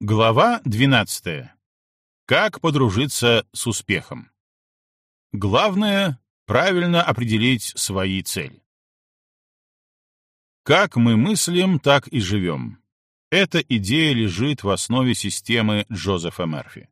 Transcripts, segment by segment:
Глава 12. Как подружиться с успехом? Главное — правильно определить свои цели. Как мы мыслим, так и живем. Эта идея лежит в основе системы Джозефа Мерфи.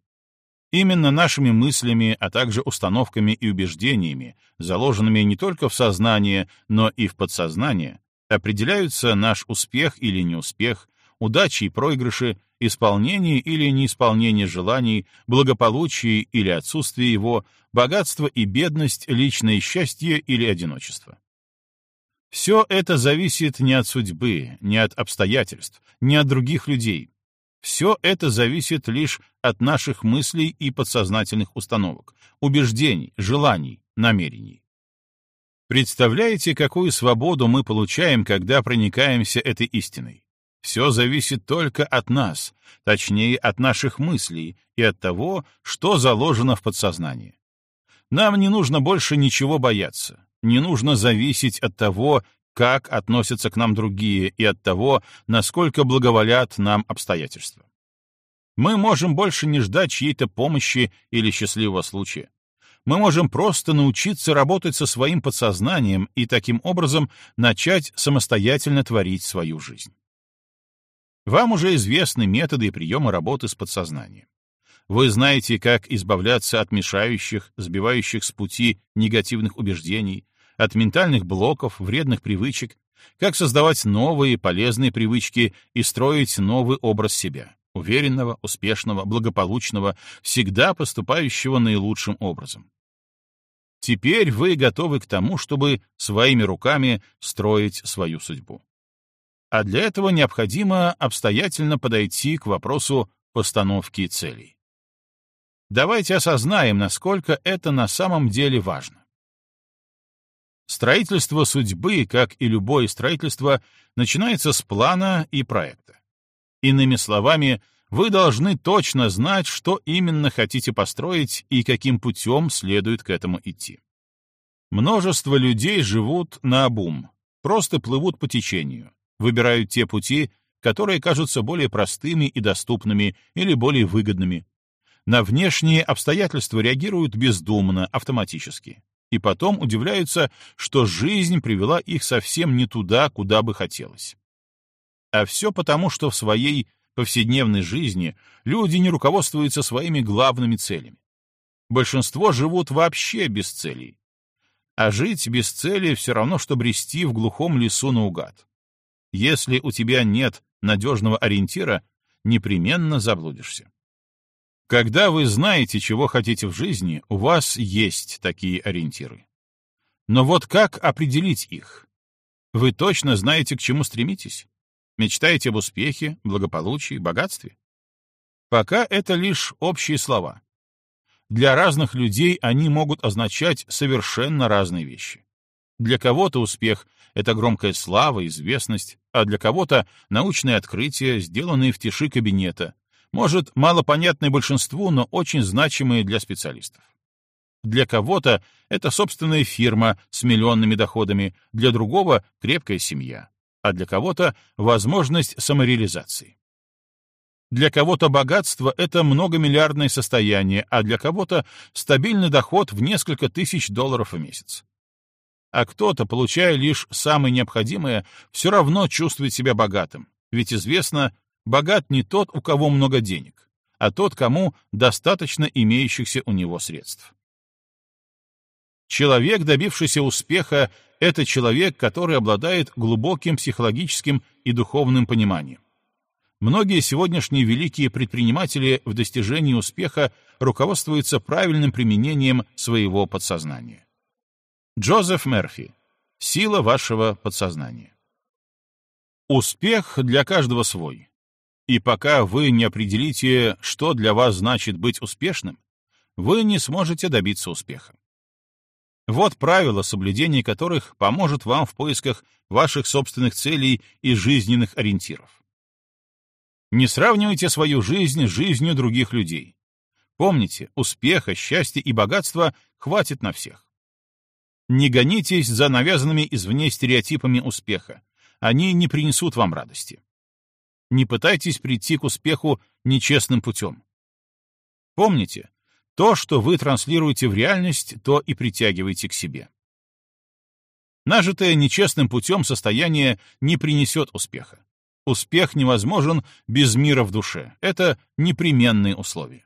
Именно нашими мыслями, а также установками и убеждениями, заложенными не только в сознание, но и в подсознание, определяются наш успех или неуспех, удачи и проигрыши, исполнение или неисполнение желаний, благополучие или отсутствие его, богатство и бедность, личное счастье или одиночество. Все это зависит не от судьбы, не от обстоятельств, не от других людей. Все это зависит лишь от наших мыслей и подсознательных установок, убеждений, желаний, намерений. Представляете, какую свободу мы получаем, когда проникаемся этой истиной? Все зависит только от нас, точнее, от наших мыслей и от того, что заложено в подсознании. Нам не нужно больше ничего бояться, не нужно зависеть от того, как относятся к нам другие и от того, насколько благоволят нам обстоятельства. Мы можем больше не ждать чьей-то помощи или счастливого случая. Мы можем просто научиться работать со своим подсознанием и таким образом начать самостоятельно творить свою жизнь. Вам уже известны методы и приемы работы с подсознанием. Вы знаете, как избавляться от мешающих, сбивающих с пути негативных убеждений, от ментальных блоков, вредных привычек, как создавать новые полезные привычки и строить новый образ себя, уверенного, успешного, благополучного, всегда поступающего наилучшим образом. Теперь вы готовы к тому, чтобы своими руками строить свою судьбу. А для этого необходимо обстоятельно подойти к вопросу постановки целей. Давайте осознаем, насколько это на самом деле важно. Строительство судьбы, как и любое строительство, начинается с плана и проекта. Иными словами, вы должны точно знать, что именно хотите построить и каким путем следует к этому идти. Множество людей живут на обум, просто плывут по течению, выбирают те пути, которые кажутся более простыми и доступными или более выгодными. На внешние обстоятельства реагируют бездумно, автоматически. И потом удивляются, что жизнь привела их совсем не туда, куда бы хотелось. А все потому, что в своей повседневной жизни люди не руководствуются своими главными целями. Большинство живут вообще без целей. А жить без цели все равно, что брести в глухом лесу наугад. Если у тебя нет надежного ориентира, непременно заблудишься. Когда вы знаете, чего хотите в жизни, у вас есть такие ориентиры. Но вот как определить их? Вы точно знаете, к чему стремитесь? Мечтаете об успехе, благополучии, богатстве? Пока это лишь общие слова. Для разных людей они могут означать совершенно разные вещи. Для кого-то успех — это громкая слава, известность, а для кого-то научные открытия, сделанные в тиши кабинета, может, малопонятные большинству, но очень значимые для специалистов. Для кого-то это собственная фирма с миллионными доходами, для другого — крепкая семья, а для кого-то — возможность самореализации. Для кого-то богатство — это многомиллиардное состояние, а для кого-то — стабильный доход в несколько тысяч долларов в месяц а кто-то, получая лишь самое необходимое, все равно чувствует себя богатым. Ведь известно, богат не тот, у кого много денег, а тот, кому достаточно имеющихся у него средств. Человек, добившийся успеха, — это человек, который обладает глубоким психологическим и духовным пониманием. Многие сегодняшние великие предприниматели в достижении успеха руководствуются правильным применением своего подсознания. Джозеф Мерфи. Сила вашего подсознания. Успех для каждого свой. И пока вы не определите, что для вас значит быть успешным, вы не сможете добиться успеха. Вот правила, соблюдение которых поможет вам в поисках ваших собственных целей и жизненных ориентиров. Не сравнивайте свою жизнь с жизнью других людей. Помните, успеха, счастья и богатства хватит на всех. Не гонитесь за навязанными извне стереотипами успеха. Они не принесут вам радости. Не пытайтесь прийти к успеху нечестным путем. Помните, то, что вы транслируете в реальность, то и притягиваете к себе. Нажитое нечестным путем состояние не принесет успеха. Успех невозможен без мира в душе. Это непременные условия.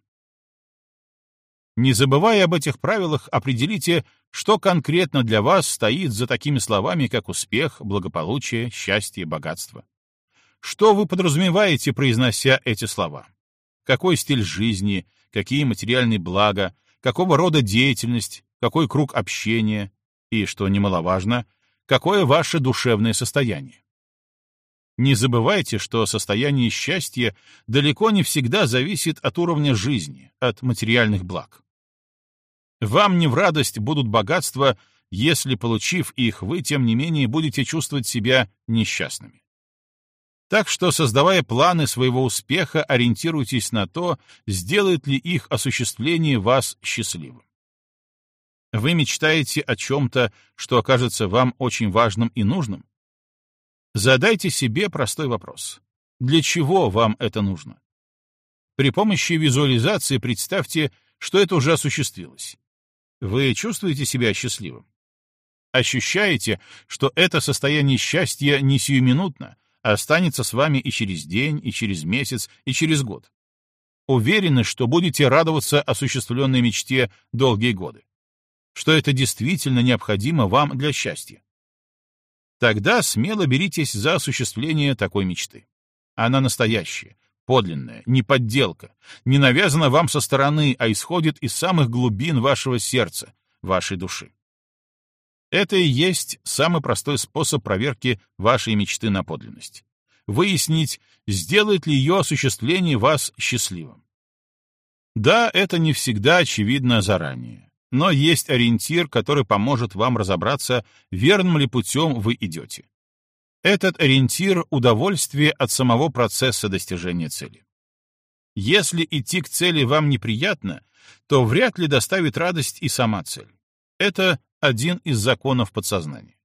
Не забывая об этих правилах, определите, что конкретно для вас стоит за такими словами, как успех, благополучие, счастье, богатство. Что вы подразумеваете, произнося эти слова? Какой стиль жизни, какие материальные блага, какого рода деятельность, какой круг общения и, что немаловажно, какое ваше душевное состояние? Не забывайте, что состояние счастья далеко не всегда зависит от уровня жизни, от материальных благ. Вам не в радость будут богатства, если, получив их, вы, тем не менее, будете чувствовать себя несчастными. Так что, создавая планы своего успеха, ориентируйтесь на то, сделает ли их осуществление вас счастливым. Вы мечтаете о чем-то, что окажется вам очень важным и нужным? Задайте себе простой вопрос. Для чего вам это нужно? При помощи визуализации представьте, что это уже осуществилось. Вы чувствуете себя счастливым? Ощущаете, что это состояние счастья не сиюминутно, а останется с вами и через день, и через месяц, и через год? Уверены, что будете радоваться осуществленной мечте долгие годы? Что это действительно необходимо вам для счастья? Тогда смело беритесь за осуществление такой мечты. Она настоящая, подлинная, не подделка, не навязана вам со стороны, а исходит из самых глубин вашего сердца, вашей души. Это и есть самый простой способ проверки вашей мечты на подлинность. Выяснить, сделает ли ее осуществление вас счастливым. Да, это не всегда очевидно заранее но есть ориентир, который поможет вам разобраться, верным ли путем вы идете. Этот ориентир — удовольствие от самого процесса достижения цели. Если идти к цели вам неприятно, то вряд ли доставит радость и сама цель. Это один из законов подсознания.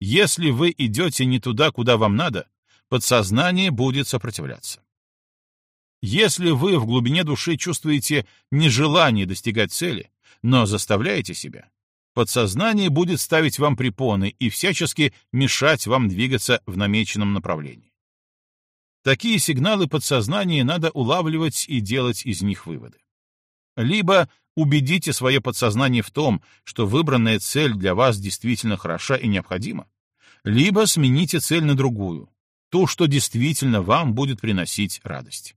Если вы идете не туда, куда вам надо, подсознание будет сопротивляться. Если вы в глубине души чувствуете нежелание достигать цели, но заставляете себя, подсознание будет ставить вам препоны и всячески мешать вам двигаться в намеченном направлении. Такие сигналы подсознания надо улавливать и делать из них выводы. Либо убедите свое подсознание в том, что выбранная цель для вас действительно хороша и необходима, либо смените цель на другую, ту, что действительно вам будет приносить радость.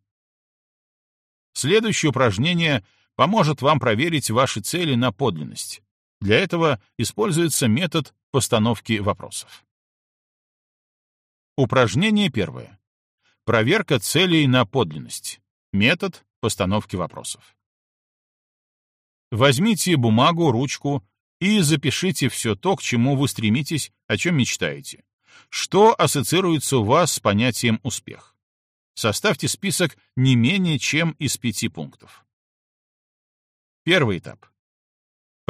Следующее упражнение — поможет вам проверить ваши цели на подлинность. Для этого используется метод постановки вопросов. Упражнение первое. Проверка целей на подлинность. Метод постановки вопросов. Возьмите бумагу, ручку и запишите все то, к чему вы стремитесь, о чем мечтаете. Что ассоциируется у вас с понятием «успех»? Составьте список не менее чем из пяти пунктов. Первый этап.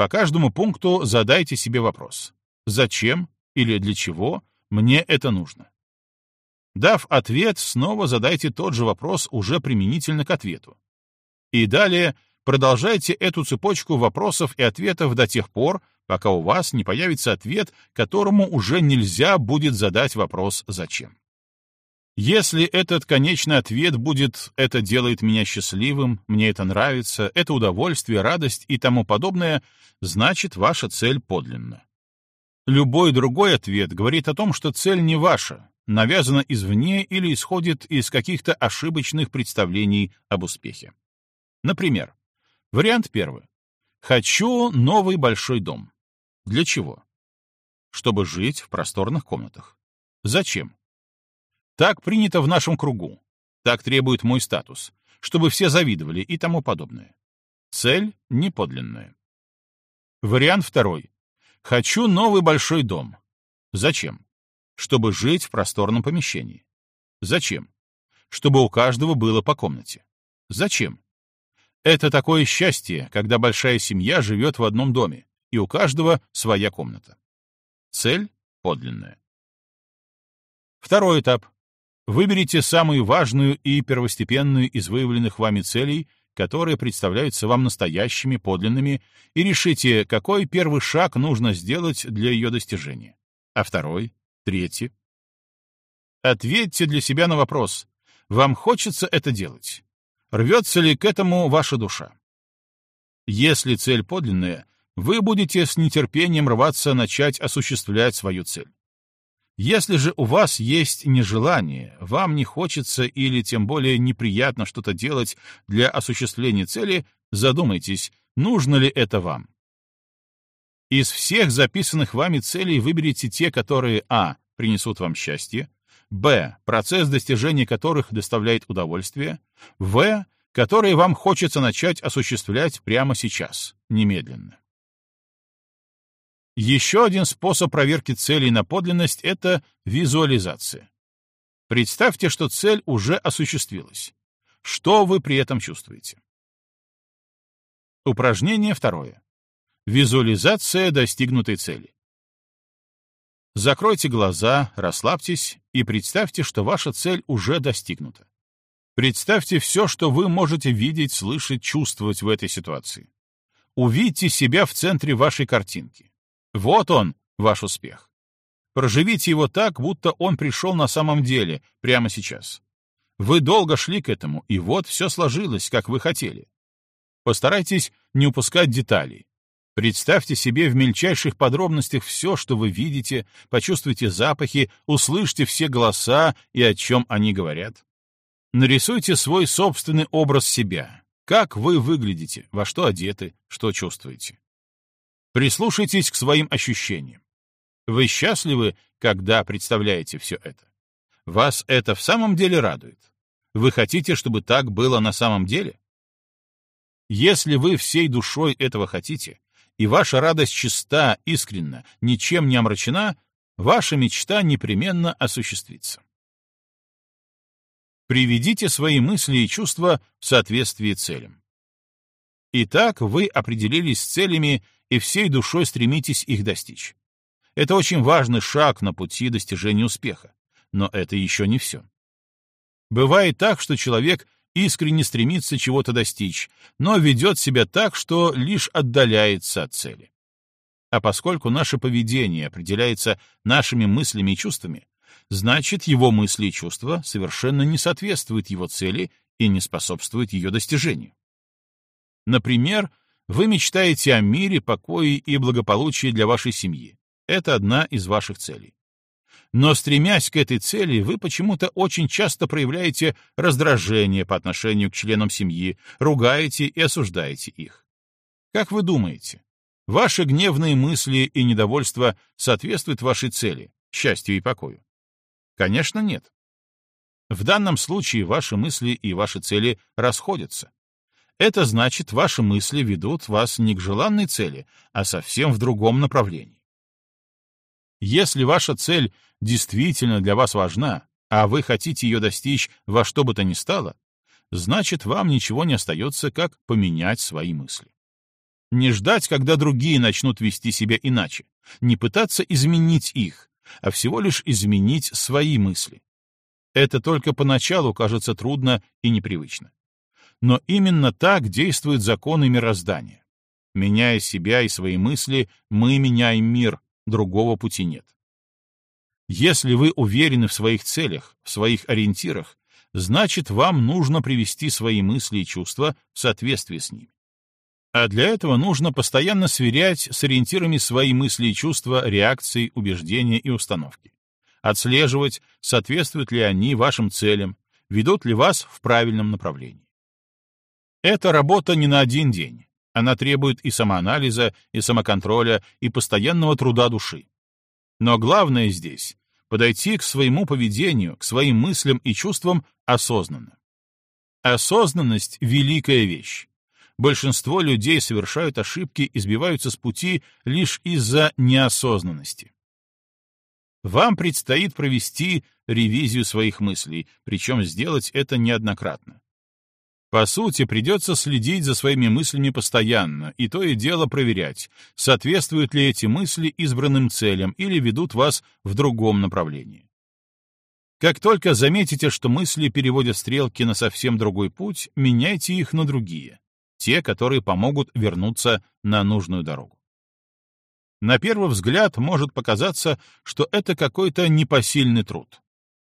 По каждому пункту задайте себе вопрос. Зачем или для чего мне это нужно? Дав ответ, снова задайте тот же вопрос уже применительно к ответу. И далее продолжайте эту цепочку вопросов и ответов до тех пор, пока у вас не появится ответ, которому уже нельзя будет задать вопрос «зачем?». Если этот конечный ответ будет «это делает меня счастливым», «мне это нравится», «это удовольствие», «радость» и тому подобное, значит, ваша цель подлинна. Любой другой ответ говорит о том, что цель не ваша, навязана извне или исходит из каких-то ошибочных представлений об успехе. Например, вариант первый. Хочу новый большой дом. Для чего? Чтобы жить в просторных комнатах. Зачем? Так принято в нашем кругу. Так требует мой статус, чтобы все завидовали и тому подобное. Цель неподлинная. Вариант второй. Хочу новый большой дом. Зачем? Чтобы жить в просторном помещении. Зачем? Чтобы у каждого было по комнате. Зачем? Это такое счастье, когда большая семья живет в одном доме, и у каждого своя комната. Цель подлинная. Второй этап. Выберите самую важную и первостепенную из выявленных вами целей, которые представляются вам настоящими, подлинными, и решите, какой первый шаг нужно сделать для ее достижения. А второй, третий. Ответьте для себя на вопрос, вам хочется это делать? Рвется ли к этому ваша душа? Если цель подлинная, вы будете с нетерпением рваться начать осуществлять свою цель. Если же у вас есть нежелание, вам не хочется или тем более неприятно что-то делать для осуществления цели, задумайтесь, нужно ли это вам. Из всех записанных вами целей выберите те, которые а. принесут вам счастье, б. процесс достижения которых доставляет удовольствие, в. которые вам хочется начать осуществлять прямо сейчас, немедленно. Еще один способ проверки целей на подлинность — это визуализация. Представьте, что цель уже осуществилась. Что вы при этом чувствуете? Упражнение второе. Визуализация достигнутой цели. Закройте глаза, расслабьтесь и представьте, что ваша цель уже достигнута. Представьте все, что вы можете видеть, слышать, чувствовать в этой ситуации. Увидьте себя в центре вашей картинки. Вот он, ваш успех. Проживите его так, будто он пришел на самом деле, прямо сейчас. Вы долго шли к этому, и вот все сложилось, как вы хотели. Постарайтесь не упускать деталей. Представьте себе в мельчайших подробностях все, что вы видите, почувствуйте запахи, услышьте все голоса и о чем они говорят. Нарисуйте свой собственный образ себя. Как вы выглядите, во что одеты, что чувствуете. Прислушайтесь к своим ощущениям. Вы счастливы, когда представляете все это? Вас это в самом деле радует? Вы хотите, чтобы так было на самом деле? Если вы всей душой этого хотите, и ваша радость чиста, искренна, ничем не омрачена, ваша мечта непременно осуществится. Приведите свои мысли и чувства в соответствии целям. Итак, вы определились с целями и всей душой стремитесь их достичь. Это очень важный шаг на пути достижения успеха. Но это еще не все. Бывает так, что человек искренне стремится чего-то достичь, но ведет себя так, что лишь отдаляется от цели. А поскольку наше поведение определяется нашими мыслями и чувствами, значит, его мысли и чувства совершенно не соответствуют его цели и не способствуют ее достижению. Например, вы мечтаете о мире, покое и благополучии для вашей семьи. Это одна из ваших целей. Но стремясь к этой цели, вы почему-то очень часто проявляете раздражение по отношению к членам семьи, ругаете и осуждаете их. Как вы думаете, ваши гневные мысли и недовольство соответствуют вашей цели, счастью и покою? Конечно, нет. В данном случае ваши мысли и ваши цели расходятся. Это значит, ваши мысли ведут вас не к желанной цели, а совсем в другом направлении. Если ваша цель действительно для вас важна, а вы хотите ее достичь во что бы то ни стало, значит, вам ничего не остается, как поменять свои мысли. Не ждать, когда другие начнут вести себя иначе, не пытаться изменить их, а всего лишь изменить свои мысли. Это только поначалу кажется трудно и непривычно. Но именно так действуют законы мироздания. Меняя себя и свои мысли, мы меняем мир, другого пути нет. Если вы уверены в своих целях, в своих ориентирах, значит, вам нужно привести свои мысли и чувства в соответствие с ними. А для этого нужно постоянно сверять с ориентирами свои мысли и чувства, реакции, убеждения и установки. Отслеживать, соответствуют ли они вашим целям, ведут ли вас в правильном направлении. Это работа не на один день. Она требует и самоанализа, и самоконтроля, и постоянного труда души. Но главное здесь — подойти к своему поведению, к своим мыслям и чувствам осознанно. Осознанность — великая вещь. Большинство людей совершают ошибки и сбиваются с пути лишь из-за неосознанности. Вам предстоит провести ревизию своих мыслей, причем сделать это неоднократно. По сути, придется следить за своими мыслями постоянно и то и дело проверять, соответствуют ли эти мысли избранным целям или ведут вас в другом направлении. Как только заметите, что мысли переводят стрелки на совсем другой путь, меняйте их на другие, те, которые помогут вернуться на нужную дорогу. На первый взгляд может показаться, что это какой-то непосильный труд.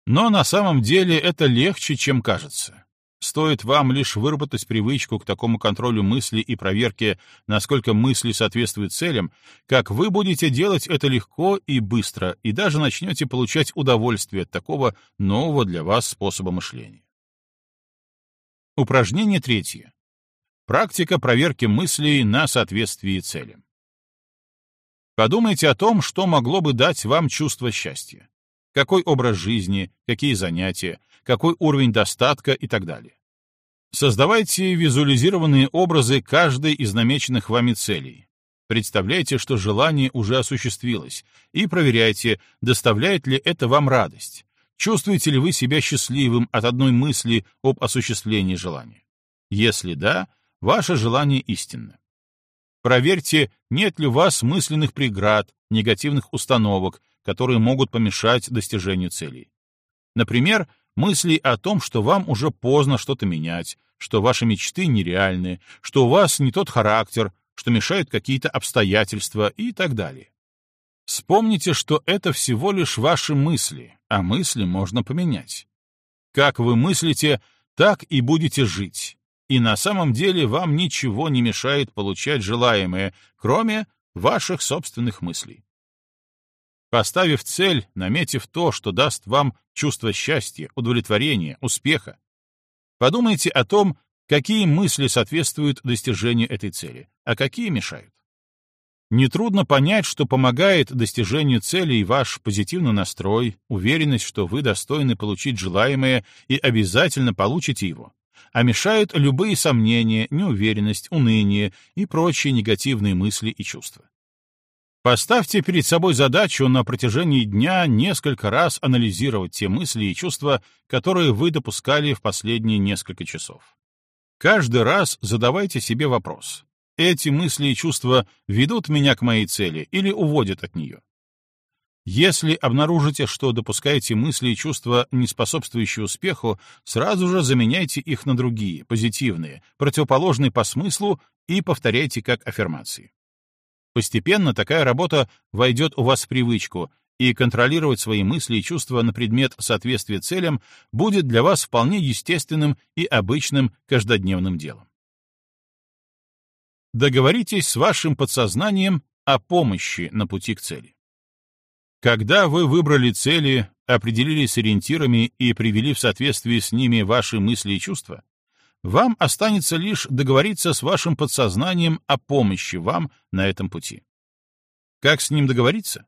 Но на самом деле это легче, чем кажется. Стоит вам лишь выработать привычку к такому контролю мысли и проверке, насколько мысли соответствуют целям, как вы будете делать это легко и быстро, и даже начнете получать удовольствие от такого нового для вас способа мышления. Упражнение третье. Практика проверки мыслей на соответствие целям. Подумайте о том, что могло бы дать вам чувство счастья. Какой образ жизни, какие занятия, какой уровень достатка и так далее. Создавайте визуализированные образы каждой из намеченных вами целей. Представляйте, что желание уже осуществилось, и проверяйте, доставляет ли это вам радость. Чувствуете ли вы себя счастливым от одной мысли об осуществлении желания? Если да, ваше желание истинно. Проверьте, нет ли у вас мысленных преград, негативных установок, которые могут помешать достижению целей. Например, мысли о том, что вам уже поздно что-то менять, что ваши мечты нереальны, что у вас не тот характер, что мешают какие-то обстоятельства и так далее. Вспомните, что это всего лишь ваши мысли, а мысли можно поменять. Как вы мыслите, так и будете жить и на самом деле вам ничего не мешает получать желаемое, кроме ваших собственных мыслей. Поставив цель, наметив то, что даст вам чувство счастья, удовлетворения, успеха, подумайте о том, какие мысли соответствуют достижению этой цели, а какие мешают. Нетрудно понять, что помогает достижению цели и ваш позитивный настрой, уверенность, что вы достойны получить желаемое и обязательно получите его а мешают любые сомнения, неуверенность, уныние и прочие негативные мысли и чувства. Поставьте перед собой задачу на протяжении дня несколько раз анализировать те мысли и чувства, которые вы допускали в последние несколько часов. Каждый раз задавайте себе вопрос. Эти мысли и чувства ведут меня к моей цели или уводят от нее? Если обнаружите, что допускаете мысли и чувства, не способствующие успеху, сразу же заменяйте их на другие, позитивные, противоположные по смыслу и повторяйте как аффирмации. Постепенно такая работа войдет у вас в привычку, и контролировать свои мысли и чувства на предмет соответствия целям будет для вас вполне естественным и обычным каждодневным делом. Договоритесь с вашим подсознанием о помощи на пути к цели. Когда вы выбрали цели, определились с ориентирами и привели в соответствие с ними ваши мысли и чувства, вам останется лишь договориться с вашим подсознанием о помощи вам на этом пути. Как с ним договориться?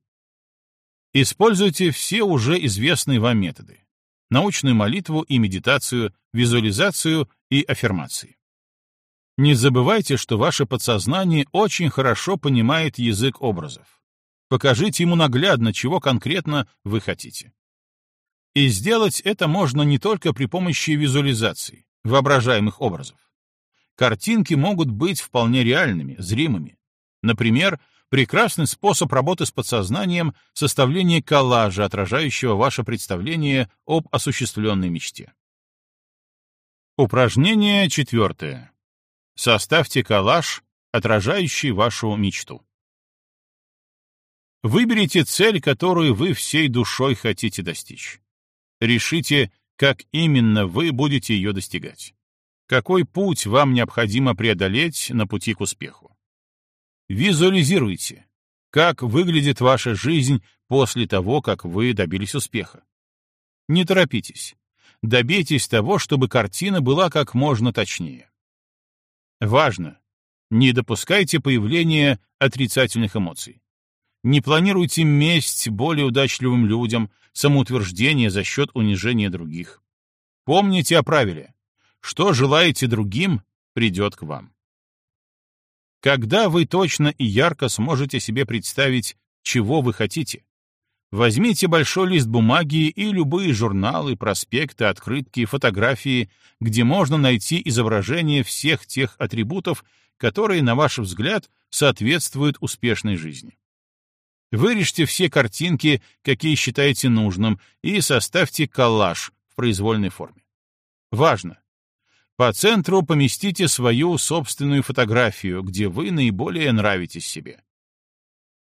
Используйте все уже известные вам методы. Научную молитву и медитацию, визуализацию и аффирмации. Не забывайте, что ваше подсознание очень хорошо понимает язык образов. Покажите ему наглядно, чего конкретно вы хотите. И сделать это можно не только при помощи визуализации, воображаемых образов. Картинки могут быть вполне реальными, зримыми. Например, прекрасный способ работы с подсознанием — составление коллажа, отражающего ваше представление об осуществленной мечте. Упражнение четвертое. Составьте коллаж, отражающий вашу мечту. Выберите цель, которую вы всей душой хотите достичь. Решите, как именно вы будете ее достигать. Какой путь вам необходимо преодолеть на пути к успеху. Визуализируйте, как выглядит ваша жизнь после того, как вы добились успеха. Не торопитесь. Добейтесь того, чтобы картина была как можно точнее. Важно! Не допускайте появления отрицательных эмоций. Не планируйте месть более удачливым людям, самоутверждение за счет унижения других. Помните о правиле. Что желаете другим, придет к вам. Когда вы точно и ярко сможете себе представить, чего вы хотите, возьмите большой лист бумаги и любые журналы, проспекты, открытки, фотографии, где можно найти изображение всех тех атрибутов, которые, на ваш взгляд, соответствуют успешной жизни. Вырежьте все картинки, какие считаете нужным, и составьте коллаж в произвольной форме. Важно! По центру поместите свою собственную фотографию, где вы наиболее нравитесь себе.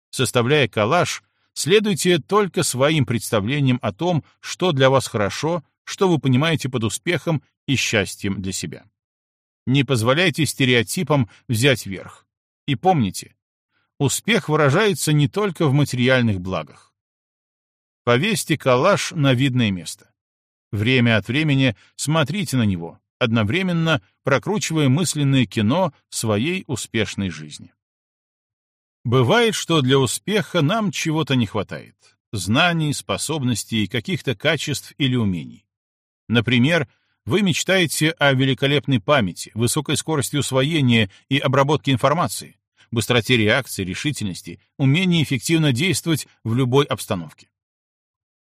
Составляя коллаж, следуйте только своим представлениям о том, что для вас хорошо, что вы понимаете под успехом и счастьем для себя. Не позволяйте стереотипам взять верх. И помните, успех выражается не только в материальных благах. Повесьте коллаж на видное место. Время от времени смотрите на него, одновременно прокручивая мысленное кино своей успешной жизни. Бывает, что для успеха нам чего-то не хватает — знаний, способностей, каких-то качеств или умений. Например, вы мечтаете о великолепной памяти, высокой скорости усвоения и обработки информации, быстроте реакции, решительности, умении эффективно действовать в любой обстановке.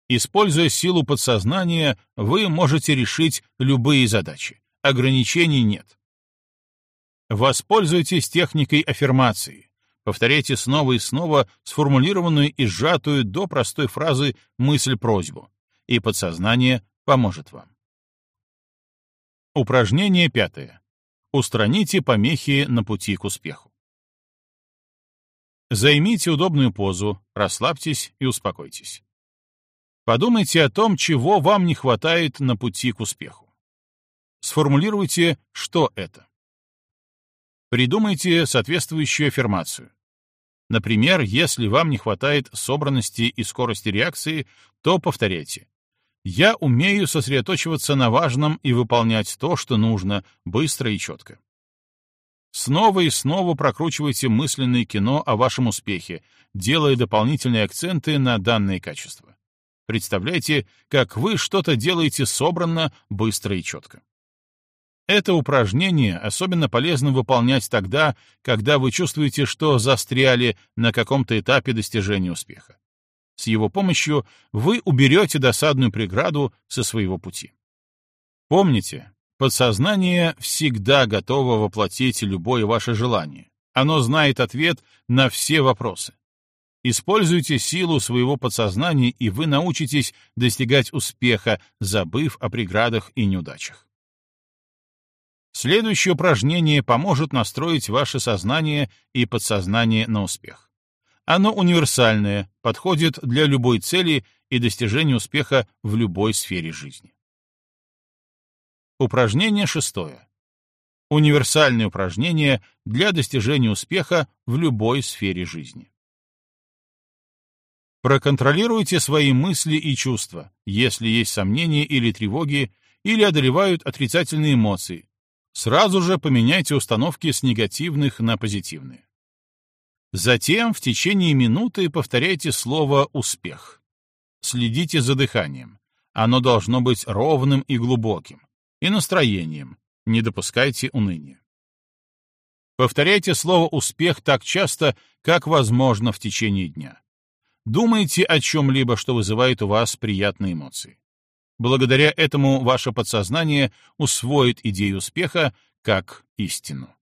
Используя силу подсознания, вы можете решить любые задачи. Ограничений нет. Воспользуйтесь техникой аффирмации. Повторяйте снова и снова сформулированную и сжатую до простой фразы мысль-просьбу, и подсознание поможет вам. Упражнение пятое. Устраните помехи на пути к успеху. Займите удобную позу, расслабьтесь и успокойтесь. Подумайте о том, чего вам не хватает на пути к успеху. Сформулируйте, что это. Придумайте соответствующую аффирмацию. Например, если вам не хватает собранности и скорости реакции, то повторяйте. Я умею сосредоточиваться на важном и выполнять то, что нужно, быстро и четко. Снова и снова прокручивайте мысленное кино о вашем успехе, делая дополнительные акценты на данные качества. Представляйте, как вы что-то делаете собранно, быстро и четко. Это упражнение особенно полезно выполнять тогда, когда вы чувствуете, что застряли на каком-то этапе достижения успеха. С его помощью вы уберете досадную преграду со своего пути. Помните, подсознание всегда готово воплотить любое ваше желание. Оно знает ответ на все вопросы. Используйте силу своего подсознания, и вы научитесь достигать успеха, забыв о преградах и неудачах. Следующее упражнение поможет настроить ваше сознание и подсознание на успех. Оно универсальное, подходит для любой цели и достижения успеха в любой сфере жизни. Упражнение шестое. Универсальное упражнение для достижения успеха в любой сфере жизни. Проконтролируйте свои мысли и чувства, если есть сомнения или тревоги, или одолевают отрицательные эмоции. Сразу же поменяйте установки с негативных на позитивные. Затем в течение минуты повторяйте слово «успех». Следите за дыханием. Оно должно быть ровным и глубоким. И настроением. Не допускайте уныния. Повторяйте слово «успех» так часто, как возможно в течение дня. Думайте о чем-либо, что вызывает у вас приятные эмоции. Благодаря этому ваше подсознание усвоит идею успеха как истину.